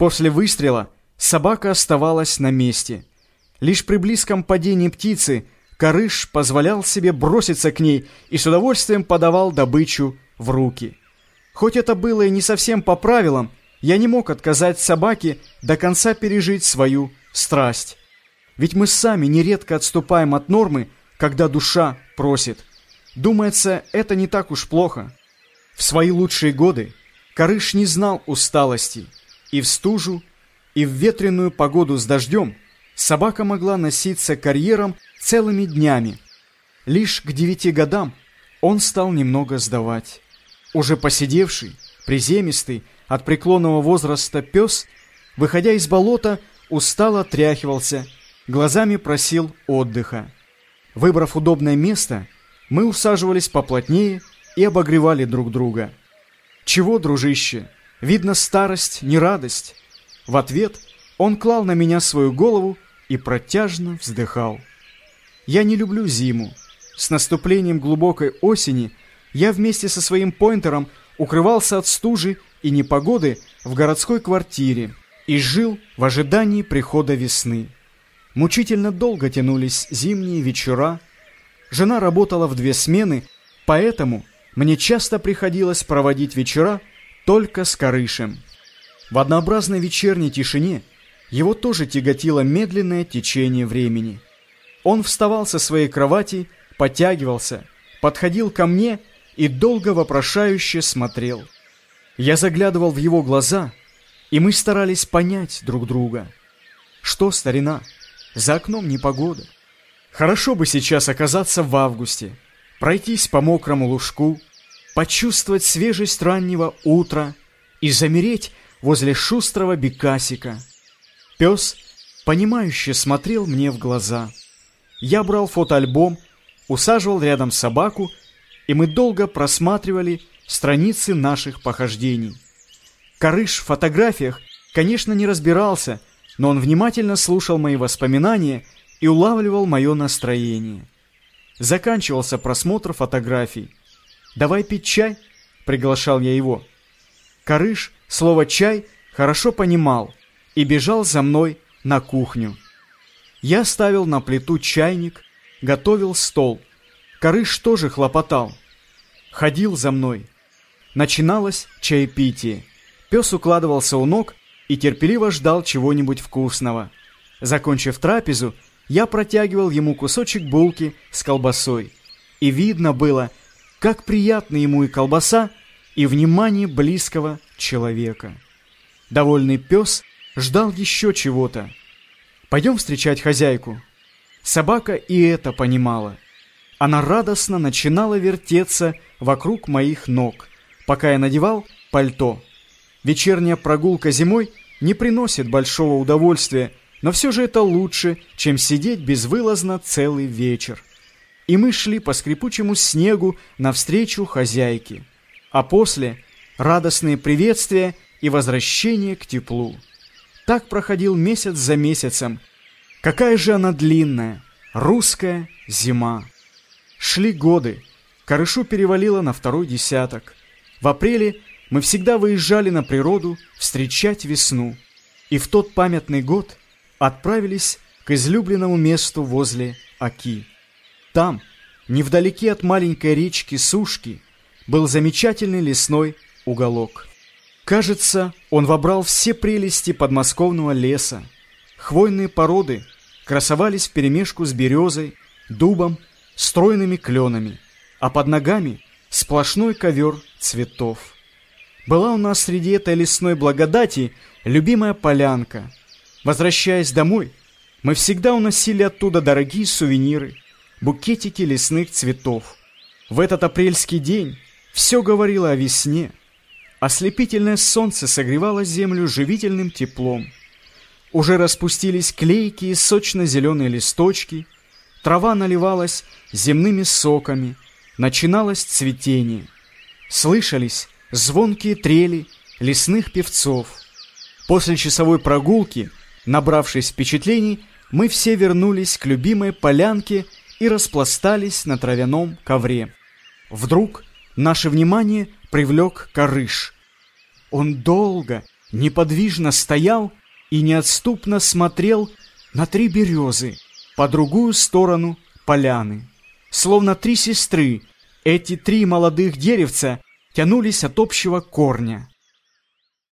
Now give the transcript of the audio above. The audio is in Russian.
После выстрела собака оставалась на месте. Лишь при близком падении птицы Карыш позволял себе броситься к ней и с удовольствием подавал добычу в руки. Хоть это было и не совсем по правилам, я не мог отказать собаке до конца пережить свою страсть. Ведь мы сами нередко отступаем от нормы, когда душа просит. Думается, это не так уж плохо. В свои лучшие годы Карыш не знал усталости. И в стужу, и в ветреную погоду с дождем собака могла носиться карьером целыми днями. Лишь к девяти годам он стал немного сдавать. Уже посидевший, приземистый, от преклонного возраста пес, выходя из болота, устало отряхивался, глазами просил отдыха. Выбрав удобное место, мы усаживались поплотнее и обогревали друг друга. «Чего, дружище? Видно, старость, не радость». В ответ он клал на меня свою голову и протяжно вздыхал. Я не люблю зиму. С наступлением глубокой осени я вместе со своим поинтером укрывался от стужи и непогоды в городской квартире и жил в ожидании прихода весны. Мучительно долго тянулись зимние вечера. Жена работала в две смены, поэтому мне часто приходилось проводить вечера только с Карышем. В однообразной вечерней тишине его тоже тяготило медленное течение времени. Он вставал со своей кровати, подтягивался, подходил ко мне и долго вопрошающе смотрел. Я заглядывал в его глаза, и мы старались понять друг друга. Что, старина, за окном непогода. Хорошо бы сейчас оказаться в августе, пройтись по мокрому лужку, почувствовать свежесть раннего утра и замереть возле шустрого бекасика. Пес, понимающе смотрел мне в глаза. Я брал фотоальбом, усаживал рядом собаку, и мы долго просматривали страницы наших похождений. Карыш в фотографиях, конечно, не разбирался, но он внимательно слушал мои воспоминания и улавливал мое настроение. Заканчивался просмотр фотографий. «Давай пить чай?» – приглашал я его. Карыш слово «чай» хорошо понимал и бежал за мной на кухню. Я ставил на плиту чайник, готовил стол. Карыш тоже хлопотал. Ходил за мной. Начиналось чаепитие. Пес укладывался у ног и терпеливо ждал чего-нибудь вкусного. Закончив трапезу, я протягивал ему кусочек булки с колбасой. И видно было, как приятна ему и колбаса, и внимание близкого человека. Довольный пес ждал еще чего-то. «Пойдем встречать хозяйку». Собака и это понимала. Она радостно начинала вертеться вокруг моих ног, пока я надевал пальто. Вечерняя прогулка зимой не приносит большого удовольствия, но все же это лучше, чем сидеть безвылазно целый вечер. И мы шли по скрипучему снегу навстречу хозяйке. А после – радостные приветствия и возвращение к теплу. Так проходил месяц за месяцем. Какая же она длинная, русская зима. Шли годы. Корышу перевалило на второй десяток. В апреле мы всегда выезжали на природу встречать весну. И в тот памятный год отправились к излюбленному месту возле Аки. Там, невдалеке от маленькой речки Сушки, был замечательный лесной уголок. Кажется, он вобрал все прелести подмосковного леса. Хвойные породы красовались вперемешку с березой, дубом, стройными кленами, а под ногами сплошной ковер цветов. Была у нас среди этой лесной благодати любимая полянка. Возвращаясь домой, мы всегда уносили оттуда дорогие сувениры, букетики лесных цветов. В этот апрельский день все говорило о весне. Ослепительное солнце согревало землю живительным теплом. Уже распустились клейкие сочно-зеленые листочки, трава наливалась земными соками, начиналось цветение. Слышались звонкие трели лесных певцов. После часовой прогулки, набравшись впечатлений, мы все вернулись к любимой полянке и распластались на травяном ковре. Вдруг наше внимание привлек корыш. Он долго, неподвижно стоял и неотступно смотрел на три березы по другую сторону поляны. Словно три сестры, эти три молодых деревца тянулись от общего корня.